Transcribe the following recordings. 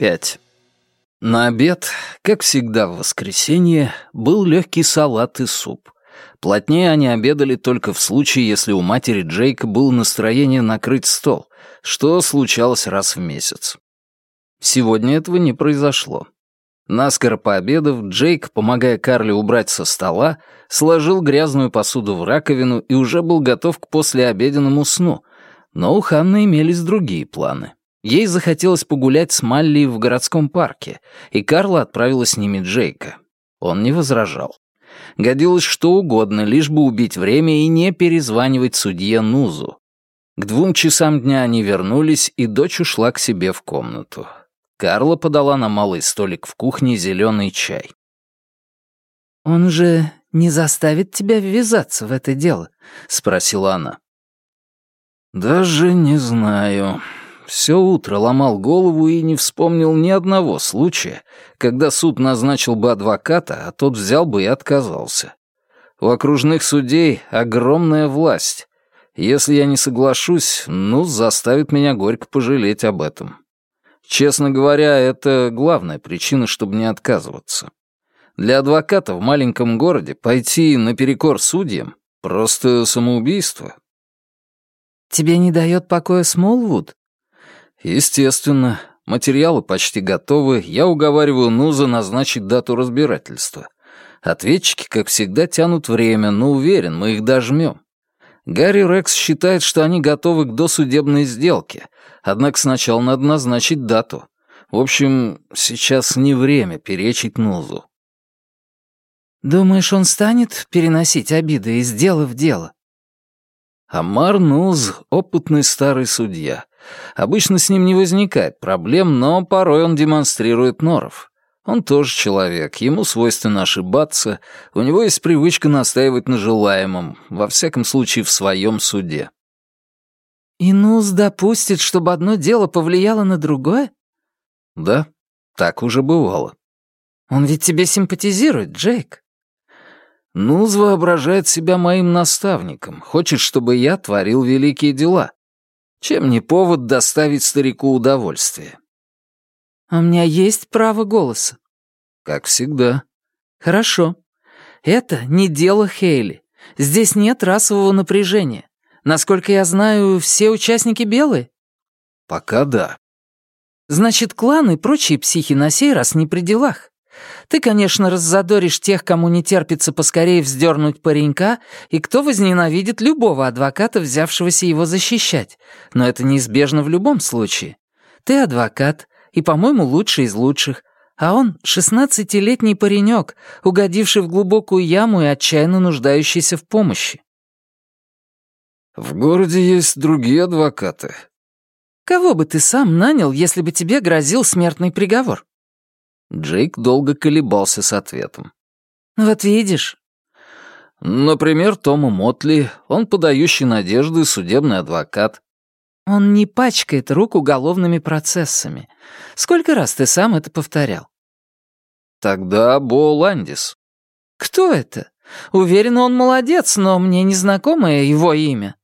5. На обед, как всегда в воскресенье, был легкий салат и суп. Плотнее они обедали только в случае, если у матери Джейка было настроение накрыть стол, что случалось раз в месяц. Сегодня этого не произошло. Наскоро пообедав, Джейк, помогая Карле убрать со стола, сложил грязную посуду в раковину и уже был готов к послеобеденному сну, но у Ханны имелись другие планы. Ей захотелось погулять с Малли в городском парке, и Карла отправила с ними Джейка. Он не возражал. Годилось что угодно, лишь бы убить время и не перезванивать судье Нузу. К двум часам дня они вернулись, и дочь ушла к себе в комнату. Карла подала на малый столик в кухне зеленый чай. «Он же не заставит тебя ввязаться в это дело?» — спросила она. «Даже не знаю», все утро ломал голову и не вспомнил ни одного случая, когда суд назначил бы адвоката, а тот взял бы и отказался. У окружных судей огромная власть. Если я не соглашусь, ну, заставит меня горько пожалеть об этом. Честно говоря, это главная причина, чтобы не отказываться. Для адвоката в маленьком городе пойти наперекор судьям — просто самоубийство. «Тебе не дает покоя Смолвуд?» Естественно. Материалы почти готовы, я уговариваю Нуза назначить дату разбирательства. Ответчики, как всегда, тянут время, но уверен, мы их дожмем. Гарри Рекс считает, что они готовы к досудебной сделке, однако сначала надо назначить дату. В общем, сейчас не время перечить Нузу. «Думаешь, он станет переносить обиды из дела в дело?» Амар Нуз — опытный старый судья. Обычно с ним не возникает проблем, но порой он демонстрирует норов. Он тоже человек, ему свойственно ошибаться, у него есть привычка настаивать на желаемом, во всяком случае в своем суде. «И Нуз допустит, чтобы одно дело повлияло на другое?» «Да, так уже бывало». «Он ведь тебе симпатизирует, Джейк?» Нуз воображает себя моим наставником, хочет, чтобы я творил великие дела. Чем не повод доставить старику удовольствие? «А у меня есть право голоса». «Как всегда». «Хорошо. Это не дело Хейли. Здесь нет расового напряжения. Насколько я знаю, все участники белые?» «Пока да». «Значит, клан и прочие психи на сей раз не при делах. Ты, конечно, раззадоришь тех, кому не терпится поскорее вздернуть паренька, и кто возненавидит любого адвоката, взявшегося его защищать. Но это неизбежно в любом случае. Ты адвокат, и, по-моему, лучший из лучших, а он — шестнадцатилетний паренек, угодивший в глубокую яму и отчаянно нуждающийся в помощи. В городе есть другие адвокаты. Кого бы ты сам нанял, если бы тебе грозил смертный приговор? Джейк долго колебался с ответом. «Вот видишь». «Например, Тома Мотли, он подающий надежды судебный адвокат». «Он не пачкает рук уголовными процессами. Сколько раз ты сам это повторял?» «Тогда Бо Ландис». «Кто это? Уверен, он молодец, но мне незнакомое его имя».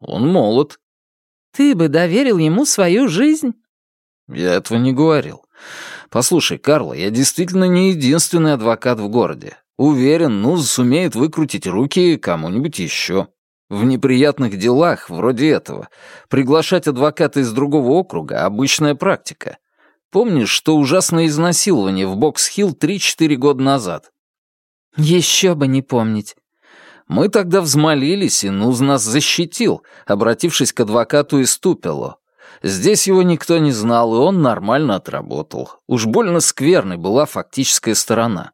«Он молод». «Ты бы доверил ему свою жизнь?» «Я этого не говорил. Послушай, Карла, я действительно не единственный адвокат в городе. Уверен, ну, сумеет выкрутить руки кому-нибудь еще. В неприятных делах, вроде этого, приглашать адвоката из другого округа — обычная практика. Помнишь, что ужасное изнасилование в Бокс-Хилл 3-4 года назад? Еще бы не помнить. Мы тогда взмолились, и Нуз нас защитил, обратившись к адвокату из Тупело. Здесь его никто не знал, и он нормально отработал. Уж больно скверной была фактическая сторона.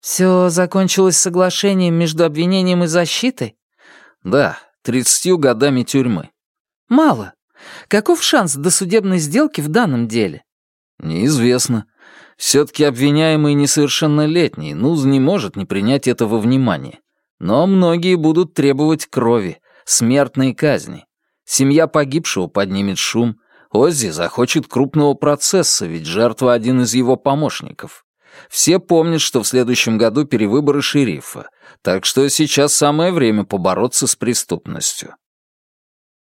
«Все закончилось соглашением между обвинением и защитой?» «Да, тридцатью годами тюрьмы». «Мало. Каков шанс досудебной сделки в данном деле?» «Неизвестно. Все-таки обвиняемый несовершеннолетний, Нуз не может не принять этого внимания. Но многие будут требовать крови, смертной казни. Семья погибшего поднимет шум. Оззи захочет крупного процесса, ведь жертва один из его помощников. Все помнят, что в следующем году перевыборы шерифа, так что сейчас самое время побороться с преступностью.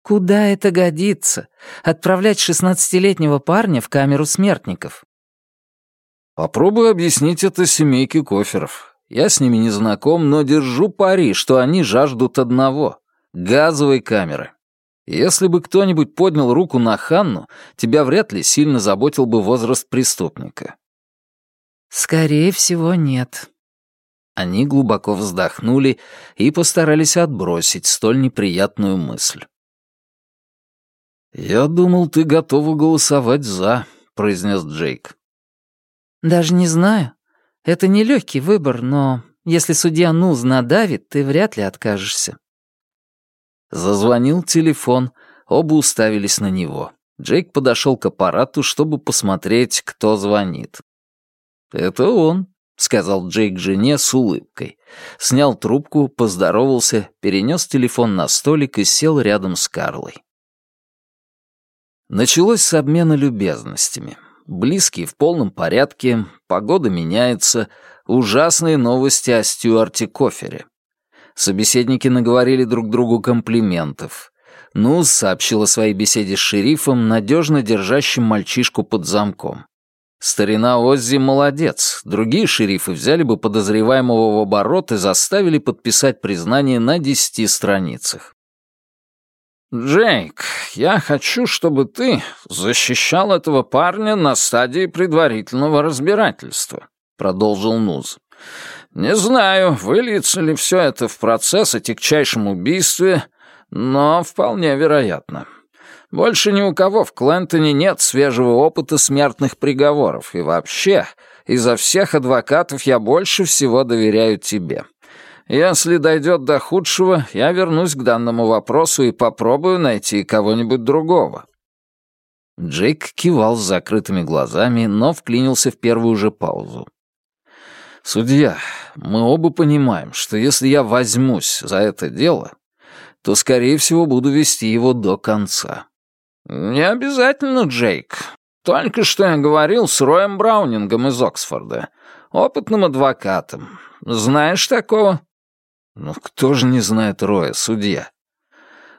Куда это годится? Отправлять шестнадцатилетнего парня в камеру смертников? Попробуй объяснить это семейке коферов. Я с ними не знаком, но держу пари, что они жаждут одного — газовой камеры. Если бы кто-нибудь поднял руку на Ханну, тебя вряд ли сильно заботил бы возраст преступника. Скорее всего, нет. Они глубоко вздохнули и постарались отбросить столь неприятную мысль. «Я думал, ты готова голосовать «за», — произнес Джейк. «Даже не знаю. Это не легкий выбор, но если судья Нуз надавит, ты вряд ли откажешься». Зазвонил телефон, оба уставились на него. Джейк подошел к аппарату, чтобы посмотреть, кто звонит. «Это он», — сказал Джейк жене с улыбкой. Снял трубку, поздоровался, перенес телефон на столик и сел рядом с Карлой. Началось с обмена любезностями. Близкие в полном порядке, погода меняется, ужасные новости о Стюарте Кофере. Собеседники наговорили друг другу комплиментов. Нуз сообщил о своей беседе с шерифом, надежно держащим мальчишку под замком. Старина Оззи молодец. Другие шерифы взяли бы подозреваемого в оборот и заставили подписать признание на десяти страницах. «Джейк, я хочу, чтобы ты защищал этого парня на стадии предварительного разбирательства», — продолжил Нуз. «Не знаю, выльется ли все это в процесс о тягчайшем убийстве, но вполне вероятно. Больше ни у кого в Клентоне нет свежего опыта смертных приговоров, и вообще, изо всех адвокатов я больше всего доверяю тебе. Если дойдет до худшего, я вернусь к данному вопросу и попробую найти кого-нибудь другого». Джейк кивал с закрытыми глазами, но вклинился в первую же паузу. «Судья, мы оба понимаем, что если я возьмусь за это дело, то, скорее всего, буду вести его до конца». «Не обязательно, Джейк. Только что я говорил с Роем Браунингом из Оксфорда, опытным адвокатом. Знаешь такого?» Ну кто же не знает Роя, судья?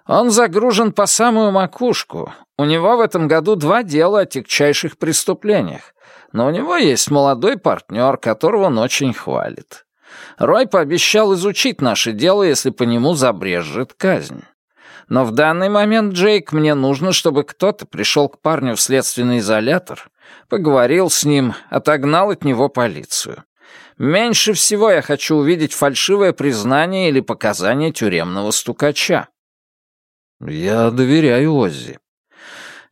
Он загружен по самую макушку. У него в этом году два дела о тягчайших преступлениях. Но у него есть молодой партнер, которого он очень хвалит. Рой пообещал изучить наше дело, если по нему забрежет казнь. Но в данный момент, Джейк, мне нужно, чтобы кто-то пришел к парню в следственный изолятор, поговорил с ним, отогнал от него полицию. Меньше всего я хочу увидеть фальшивое признание или показание тюремного стукача. Я доверяю Оззи.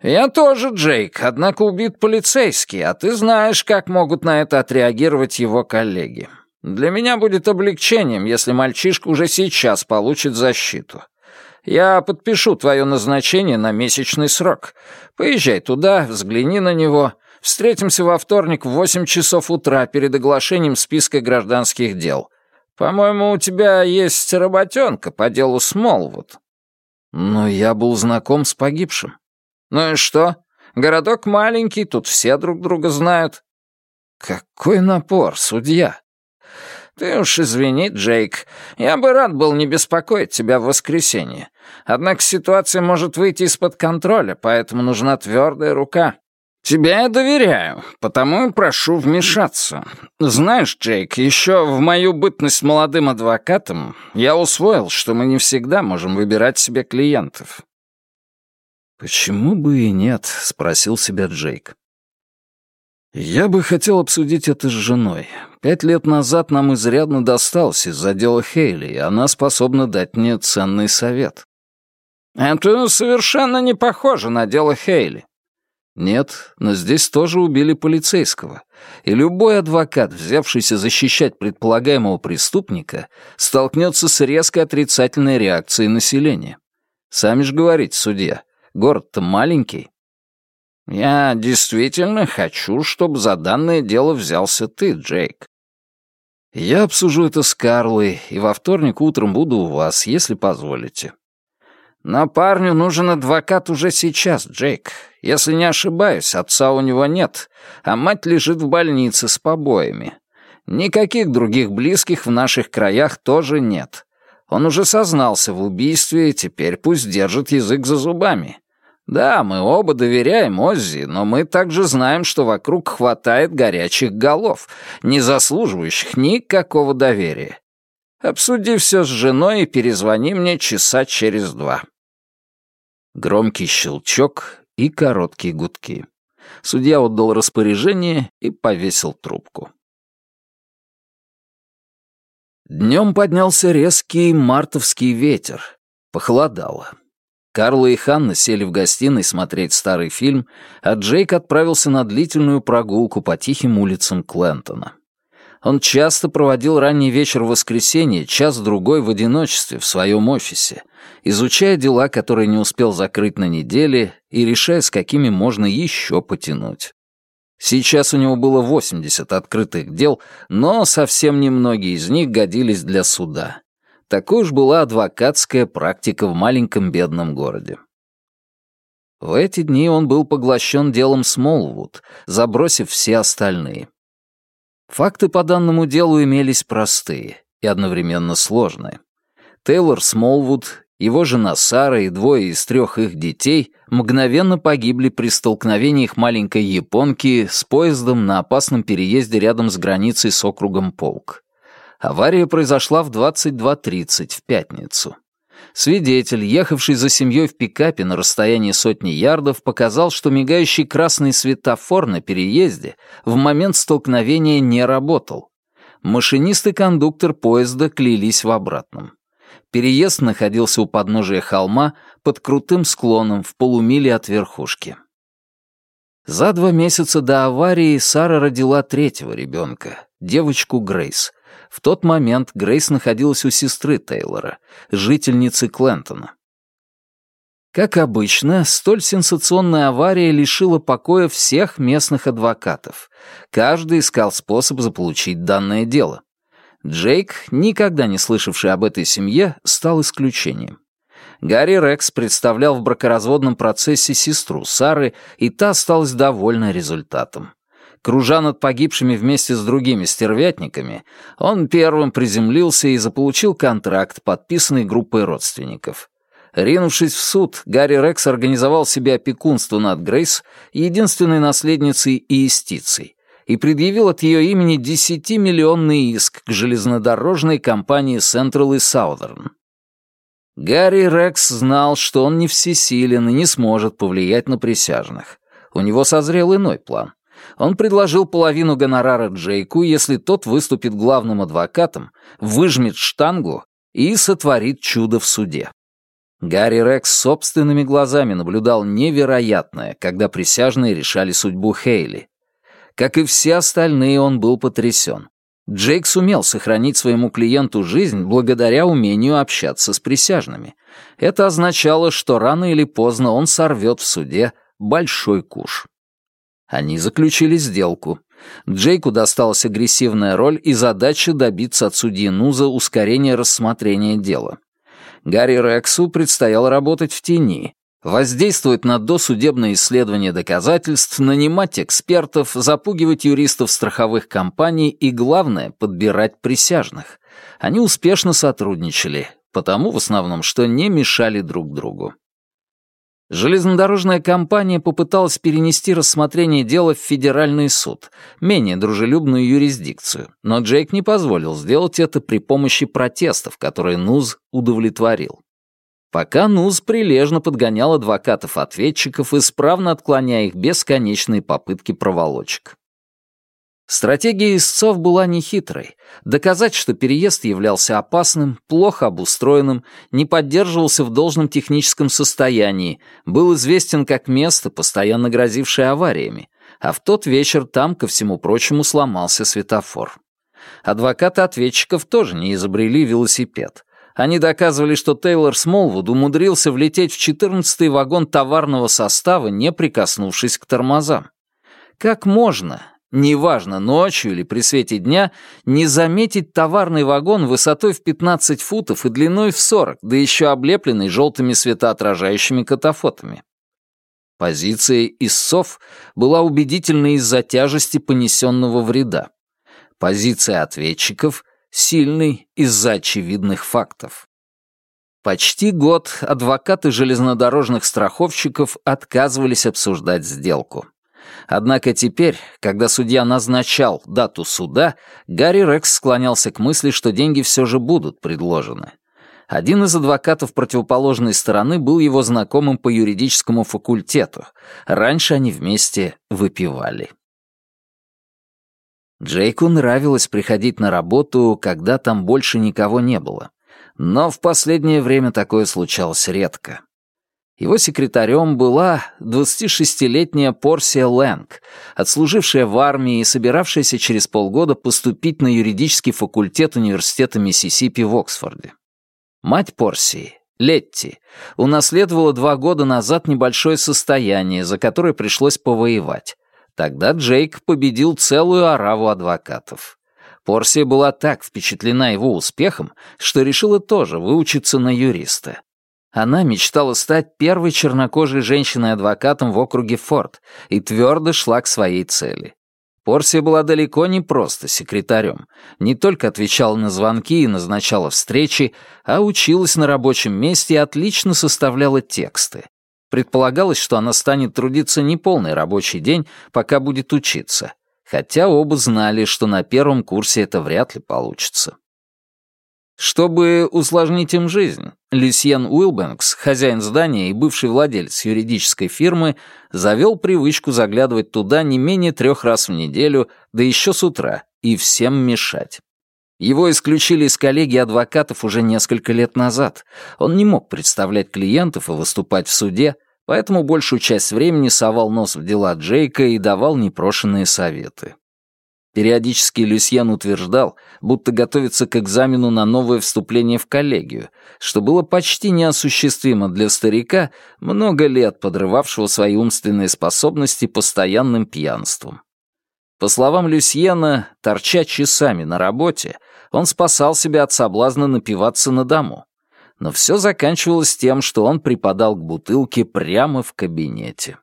Я тоже, Джейк, однако убит полицейский, а ты знаешь, как могут на это отреагировать его коллеги. Для меня будет облегчением, если мальчишка уже сейчас получит защиту. Я подпишу твое назначение на месячный срок. Поезжай туда, взгляни на него, Встретимся во вторник в восемь часов утра перед оглашением списка гражданских дел. По-моему, у тебя есть работенка по делу Смолвуд». «Но я был знаком с погибшим». «Ну и что? Городок маленький, тут все друг друга знают». «Какой напор, судья!» «Ты уж извини, Джейк. Я бы рад был не беспокоить тебя в воскресенье. Однако ситуация может выйти из-под контроля, поэтому нужна твердая рука. «Тебе я доверяю, потому и прошу вмешаться. Знаешь, Джейк, еще в мою бытность молодым адвокатом я усвоил, что мы не всегда можем выбирать себе клиентов». «Почему бы и нет?» — спросил себя Джейк. «Я бы хотел обсудить это с женой. Пять лет назад нам изрядно досталось из-за дела Хейли, и она способна дать мне ценный совет». «Это совершенно не похоже на дело Хейли. Нет, но здесь тоже убили полицейского. И любой адвокат, взявшийся защищать предполагаемого преступника, столкнется с резкой отрицательной реакцией населения. Сами же говорите, судья, город-то маленький. Я действительно хочу, чтобы за данное дело взялся ты, Джейк. Я обсужу это с Карлой, и во вторник утром буду у вас, если позволите. Но парню нужен адвокат уже сейчас, Джейк. Если не ошибаюсь, отца у него нет, а мать лежит в больнице с побоями. Никаких других близких в наших краях тоже нет. Он уже сознался в убийстве, теперь пусть держит язык за зубами. Да, мы оба доверяем Оззи, но мы также знаем, что вокруг хватает горячих голов, не заслуживающих никакого доверия. Обсуди все с женой и перезвони мне часа через два». Громкий щелчок и короткие гудки. Судья отдал распоряжение и повесил трубку. Днем поднялся резкий мартовский ветер. Похолодало. Карла и Ханна сели в гостиной смотреть старый фильм, а Джейк отправился на длительную прогулку по тихим улицам Клентона. Он часто проводил ранний вечер в воскресенье, час-другой в одиночестве в своем офисе, изучая дела, которые не успел закрыть на неделе, и решая, с какими можно еще потянуть. Сейчас у него было 80 открытых дел, но совсем немногие из них годились для суда. Такой уж была адвокатская практика в маленьком бедном городе. В эти дни он был поглощен делом Смолвуд, забросив все остальные. Факты по данному делу имелись простые и одновременно сложные. Тейлор Смолвуд, его жена Сара и двое из трех их детей мгновенно погибли при столкновении их маленькой японки с поездом на опасном переезде рядом с границей с округом Полк. Авария произошла в 22.30 в пятницу. Свидетель, ехавший за семьей в пикапе на расстоянии сотни ярдов, показал, что мигающий красный светофор на переезде в момент столкновения не работал. Машинист и кондуктор поезда клялись в обратном. Переезд находился у подножия холма под крутым склоном в полумиле от верхушки. За два месяца до аварии Сара родила третьего ребенка, девочку Грейс — в тот момент Грейс находилась у сестры Тейлора, жительницы Клентона. Как обычно, столь сенсационная авария лишила покоя всех местных адвокатов. Каждый искал способ заполучить данное дело. Джейк, никогда не слышавший об этой семье, стал исключением. Гарри Рекс представлял в бракоразводном процессе сестру Сары, и та осталась довольна результатом. Кружа над погибшими вместе с другими стервятниками, он первым приземлился и заполучил контракт, подписанный группой родственников. Ринувшись в суд, Гарри Рекс организовал себе опекунство над Грейс, единственной наследницей и истицей, и предъявил от ее имени 10-миллионный иск к железнодорожной компании Central и Southern. Гарри Рекс знал, что он не всесилен и не сможет повлиять на присяжных. У него созрел иной план — он предложил половину гонорара Джейку, если тот выступит главным адвокатом, выжмет штангу и сотворит чудо в суде. Гарри Рекс собственными глазами наблюдал невероятное, когда присяжные решали судьбу Хейли. Как и все остальные, он был потрясен. Джейк сумел сохранить своему клиенту жизнь благодаря умению общаться с присяжными. Это означало, что рано или поздно он сорвет в суде большой куш. Они заключили сделку. Джейку досталась агрессивная роль и задача добиться от судьи Нуза ускорения рассмотрения дела. Гарри Рексу предстояло работать в тени, воздействовать на досудебное исследование доказательств, нанимать экспертов, запугивать юристов страховых компаний и, главное, подбирать присяжных. Они успешно сотрудничали, потому в основном, что не мешали друг другу. Железнодорожная компания попыталась перенести рассмотрение дела в федеральный суд, менее дружелюбную юрисдикцию, но Джейк не позволил сделать это при помощи протестов, которые НУЗ удовлетворил. Пока НУЗ прилежно подгонял адвокатов-ответчиков, исправно отклоняя их бесконечные попытки проволочек. Стратегия истцов была нехитрой. Доказать, что переезд являлся опасным, плохо обустроенным, не поддерживался в должном техническом состоянии, был известен как место, постоянно грозившее авариями, а в тот вечер там, ко всему прочему, сломался светофор. Адвокаты ответчиков тоже не изобрели велосипед. Они доказывали, что Тейлор Смолвуд умудрился влететь в 14-й вагон товарного состава, не прикоснувшись к тормозам. Как можно, неважно, ночью или при свете дня, не заметить товарный вагон высотой в 15 футов и длиной в 40, да еще облепленный желтыми светоотражающими катафотами. Позиция истцов была убедительной из-за тяжести понесенного вреда. Позиция ответчиков — сильной из-за очевидных фактов. Почти год адвокаты железнодорожных страховщиков отказывались обсуждать сделку. Однако теперь, когда судья назначал дату суда, Гарри Рекс склонялся к мысли, что деньги все же будут предложены. Один из адвокатов противоположной стороны был его знакомым по юридическому факультету. Раньше они вместе выпивали. Джейку нравилось приходить на работу, когда там больше никого не было. Но в последнее время такое случалось редко. Его секретарем была 26-летняя Порсия Лэнг, отслужившая в армии и собиравшаяся через полгода поступить на юридический факультет Университета Миссисипи в Оксфорде. Мать Порсии, Летти, унаследовала два года назад небольшое состояние, за которое пришлось повоевать. Тогда Джейк победил целую ораву адвокатов. Порсия была так впечатлена его успехом, что решила тоже выучиться на юриста. Она мечтала стать первой чернокожей женщиной-адвокатом в округе Форд и твердо шла к своей цели. Порсия была далеко не просто секретарем. Не только отвечала на звонки и назначала встречи, а училась на рабочем месте и отлично составляла тексты. Предполагалось, что она станет трудиться не полный рабочий день, пока будет учиться хотя оба знали, что на первом курсе это вряд ли получится. Чтобы усложнить им жизнь, Люсьен Уилбэнкс, хозяин здания и бывший владелец юридической фирмы, завел привычку заглядывать туда не менее трех раз в неделю, да еще с утра, и всем мешать. Его исключили из коллегии адвокатов уже несколько лет назад. Он не мог представлять клиентов и выступать в суде, поэтому большую часть времени совал нос в дела Джейка и давал непрошенные советы. Периодически Люсьен утверждал, будто готовится к экзамену на новое вступление в коллегию, что было почти неосуществимо для старика, много лет подрывавшего свои умственные способности постоянным пьянством. По словам Люсьена, торча часами на работе, он спасал себя от соблазна напиваться на дому но все заканчивалось тем, что он припадал к бутылке прямо в кабинете.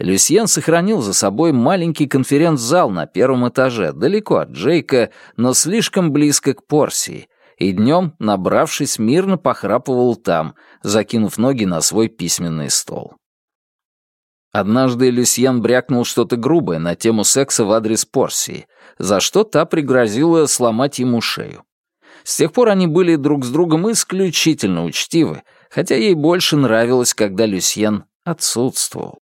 Люсьен сохранил за собой маленький конференц-зал на первом этаже, далеко от Джейка, но слишком близко к Порсии, и днем, набравшись, мирно похрапывал там, закинув ноги на свой письменный стол. Однажды Люсьен брякнул что-то грубое на тему секса в адрес Порсии, за что та пригрозила сломать ему шею. С тех пор они были друг с другом исключительно учтивы, хотя ей больше нравилось, когда Люсьен отсутствовал.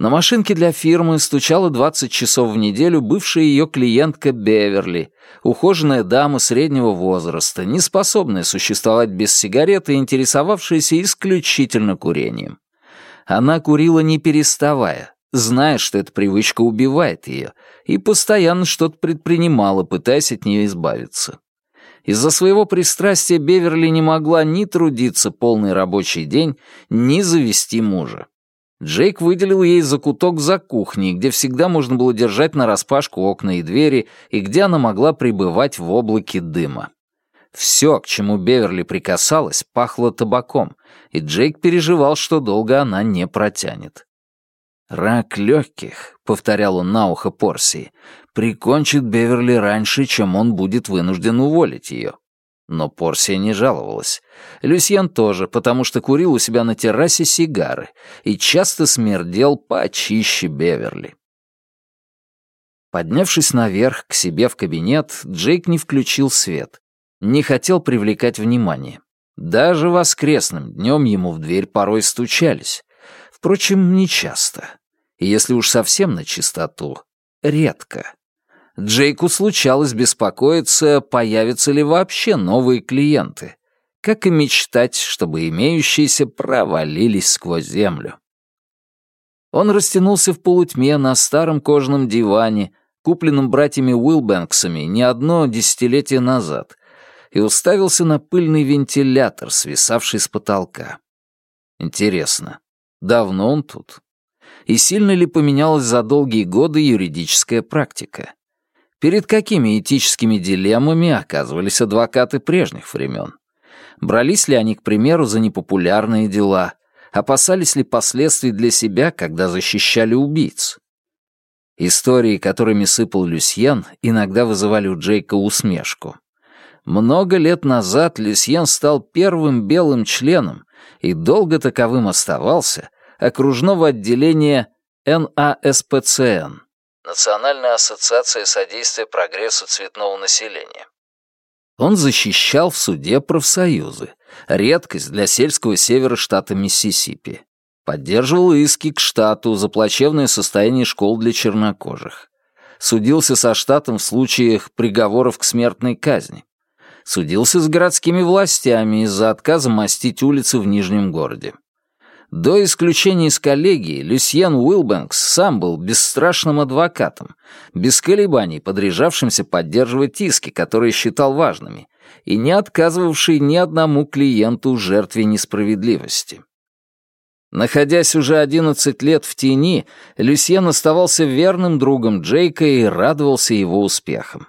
На машинке для фирмы стучала 20 часов в неделю бывшая ее клиентка Беверли, ухоженная дама среднего возраста, неспособная существовать без сигареты и интересовавшаяся исключительно курением. Она курила не переставая, зная, что эта привычка убивает ее, и постоянно что-то предпринимала, пытаясь от нее избавиться. Из-за своего пристрастия Беверли не могла ни трудиться полный рабочий день, ни завести мужа. Джейк выделил ей закуток за кухней, где всегда можно было держать нараспашку окна и двери, и где она могла пребывать в облаке дыма. Все, к чему Беверли прикасалась, пахло табаком, и Джейк переживал, что долго она не протянет. «Рак легких», — повторял он на ухо Порсии, — «прикончит Беверли раньше, чем он будет вынужден уволить ее». Но Порсия не жаловалась. Люсьен тоже, потому что курил у себя на террасе сигары и часто смердел почище Беверли. Поднявшись наверх, к себе в кабинет, Джейк не включил свет. Не хотел привлекать внимание. Даже воскресным днем ему в дверь порой стучались. Впрочем, нечасто. И если уж совсем на чистоту, редко. Джейку случалось беспокоиться, появятся ли вообще новые клиенты, как и мечтать, чтобы имеющиеся провалились сквозь землю. Он растянулся в полутьме на старом кожаном диване, купленном братьями Уилбэнксами не одно десятилетие назад, и уставился на пыльный вентилятор, свисавший с потолка. Интересно, давно он тут? и сильно ли поменялась за долгие годы юридическая практика. Перед какими этическими дилеммами оказывались адвокаты прежних времен? Брались ли они, к примеру, за непопулярные дела? Опасались ли последствий для себя, когда защищали убийц? Истории, которыми сыпал Люсьен, иногда вызывали у Джейка усмешку. Много лет назад Люсьен стал первым белым членом и долго таковым оставался окружного отделения НАСПЦН Национальная ассоциация содействия прогрессу цветного населения. Он защищал в суде профсоюзы, редкость для сельского севера штата Миссисипи. Поддерживал иски к штату за плачевное состояние школ для чернокожих. Судился со штатом в случаях приговоров к смертной казни. Судился с городскими властями из-за отказа мастить улицы в Нижнем городе. До исключения из коллегии, Люсьен Уилбэнкс сам был бесстрашным адвокатом, без колебаний подряжавшимся поддерживать иски, которые считал важными, и не отказывавший ни одному клиенту жертве несправедливости. Находясь уже 11 лет в тени, Люсьен оставался верным другом Джейка и радовался его успехам.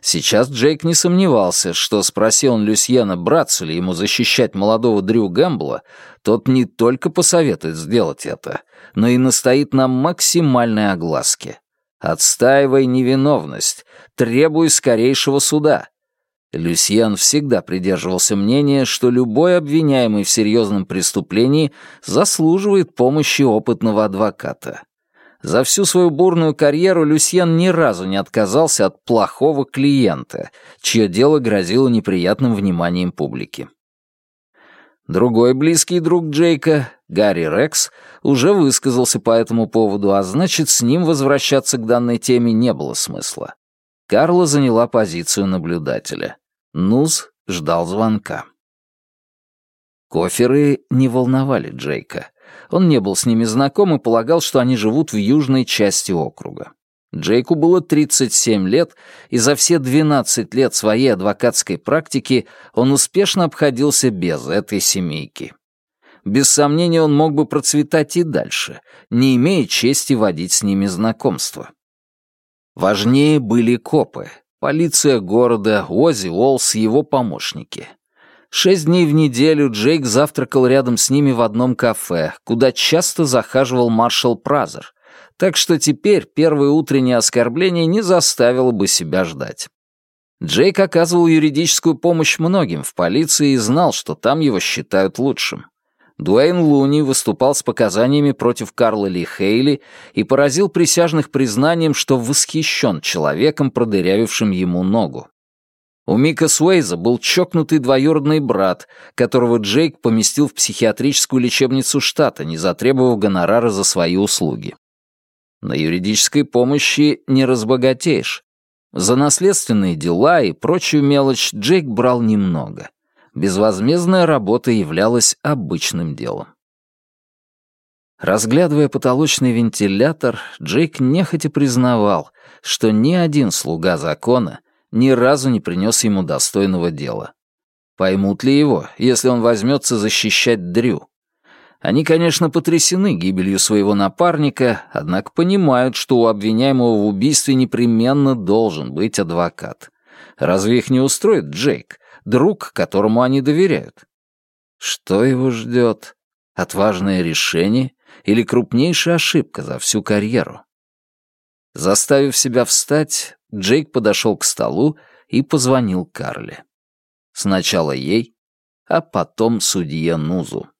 Сейчас Джейк не сомневался, что спроси он Люсьена, братцу ли ему защищать молодого Дрю Гэмбла, тот не только посоветует сделать это, но и настоит на максимальной огласке. Отстаивай невиновность, требуй скорейшего суда. Люсьен всегда придерживался мнения, что любой обвиняемый в серьезном преступлении заслуживает помощи опытного адвоката. За всю свою бурную карьеру Люсьен ни разу не отказался от плохого клиента, чье дело грозило неприятным вниманием публики. Другой близкий друг Джейка, Гарри Рекс, уже высказался по этому поводу, а значит, с ним возвращаться к данной теме не было смысла. Карла заняла позицию наблюдателя. Нуз ждал звонка. Коферы не волновали Джейка. Он не был с ними знаком и полагал, что они живут в южной части округа. Джейку было 37 лет, и за все 12 лет своей адвокатской практики он успешно обходился без этой семейки. Без сомнения, он мог бы процветать и дальше, не имея чести водить с ними знакомство. Важнее были копы, полиция города, Ози Уолс и его помощники. Шесть дней в неделю Джейк завтракал рядом с ними в одном кафе, куда часто захаживал маршал Празер, так что теперь первое утреннее оскорбление не заставило бы себя ждать. Джейк оказывал юридическую помощь многим в полиции и знал, что там его считают лучшим. Дуэйн Луни выступал с показаниями против Карла Ли Хейли и поразил присяжных признанием, что восхищен человеком, продырявившим ему ногу. У Мика Суэйза был чокнутый двоюродный брат, которого Джейк поместил в психиатрическую лечебницу штата, не затребовав гонорара за свои услуги. На юридической помощи не разбогатеешь. За наследственные дела и прочую мелочь Джейк брал немного. Безвозмездная работа являлась обычным делом. Разглядывая потолочный вентилятор, Джейк нехотя признавал, что ни один слуга закона ни разу не принес ему достойного дела. Поймут ли его, если он возьмется защищать Дрю? Они, конечно, потрясены гибелью своего напарника, однако понимают, что у обвиняемого в убийстве непременно должен быть адвокат. Разве их не устроит Джейк, друг, которому они доверяют? Что его ждет? Отважное решение или крупнейшая ошибка за всю карьеру? Заставив себя встать, Джейк подошел к столу и позвонил Карле. Сначала ей, а потом судье Нузу.